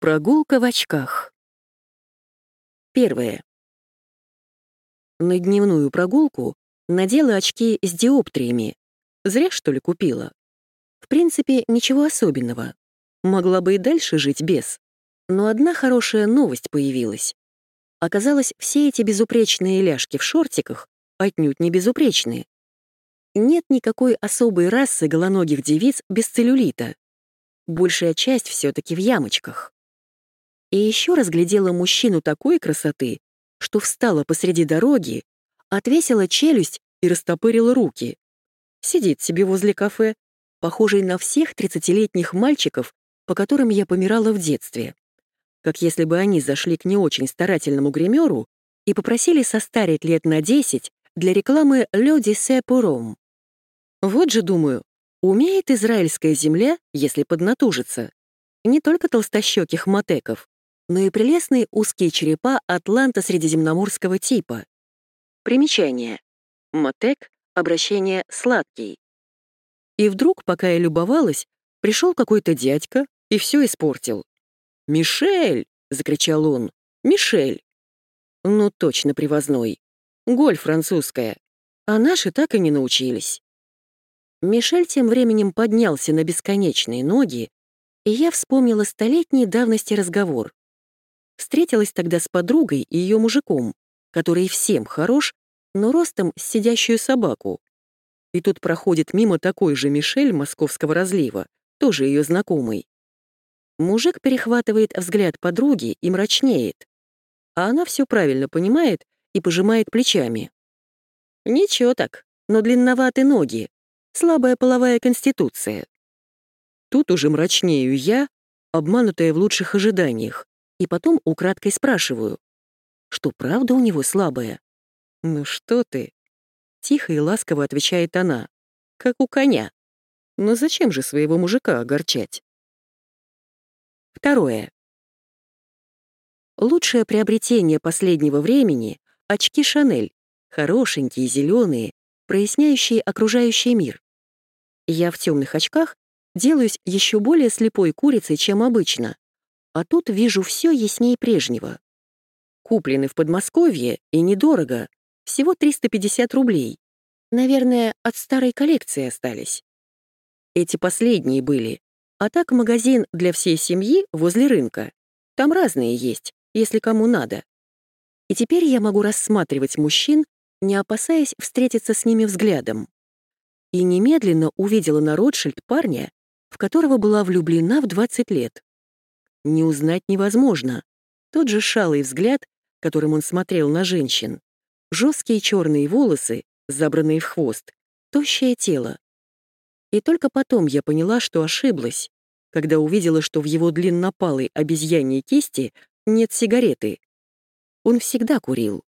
Прогулка в очках. Первое. На дневную прогулку надела очки с диоптриями. Зря, что ли, купила. В принципе, ничего особенного. Могла бы и дальше жить без. Но одна хорошая новость появилась. Оказалось, все эти безупречные ляжки в шортиках отнюдь не безупречные. Нет никакой особой расы голоногих девиц без целлюлита. Большая часть все таки в ямочках. И еще разглядела мужчину такой красоты, что встала посреди дороги, отвесила челюсть и растопырила руки. Сидит себе возле кафе, похожий на всех тридцатилетних мальчиков, по которым я помирала в детстве. Как если бы они зашли к не очень старательному гримеру и попросили состарить лет на 10 для рекламы «Люди се пуром». Вот же, думаю, умеет израильская земля, если поднатужиться. Не только толстощеких матеков, но и прелестные узкие черепа атланта-средиземноморского типа. Примечание. Мотек — обращение «сладкий». И вдруг, пока я любовалась, пришел какой-то дядька и все испортил. «Мишель!» — закричал он. «Мишель!» Ну, точно привозной. Голь французская. А наши так и не научились. Мишель тем временем поднялся на бесконечные ноги, и я вспомнила столетней давности разговор. Встретилась тогда с подругой и ее мужиком, который всем хорош, но ростом с сидящую собаку. И тут проходит мимо такой же Мишель московского разлива, тоже ее знакомый. Мужик перехватывает взгляд подруги и мрачнеет. А она все правильно понимает и пожимает плечами. Ничего так, но длинноваты ноги, слабая половая конституция. Тут уже мрачнею я, обманутая в лучших ожиданиях и потом украдкой спрашиваю, что правда у него слабая. «Ну что ты?» — тихо и ласково отвечает она, как у коня. «Но зачем же своего мужика огорчать?» Второе. Лучшее приобретение последнего времени — очки Шанель, хорошенькие, зеленые, проясняющие окружающий мир. Я в темных очках делаюсь еще более слепой курицей, чем обычно, а тут вижу все яснее прежнего. Куплены в Подмосковье и недорого, всего 350 рублей. Наверное, от старой коллекции остались. Эти последние были, а так магазин для всей семьи возле рынка. Там разные есть, если кому надо. И теперь я могу рассматривать мужчин, не опасаясь встретиться с ними взглядом. И немедленно увидела на Ротшильд парня, в которого была влюблена в 20 лет. Не узнать невозможно. Тот же шалый взгляд, которым он смотрел на женщин. Жесткие черные волосы, забранные в хвост, тощее тело. И только потом я поняла, что ошиблась, когда увидела, что в его длиннопалой обезьяньей кисти нет сигареты. Он всегда курил.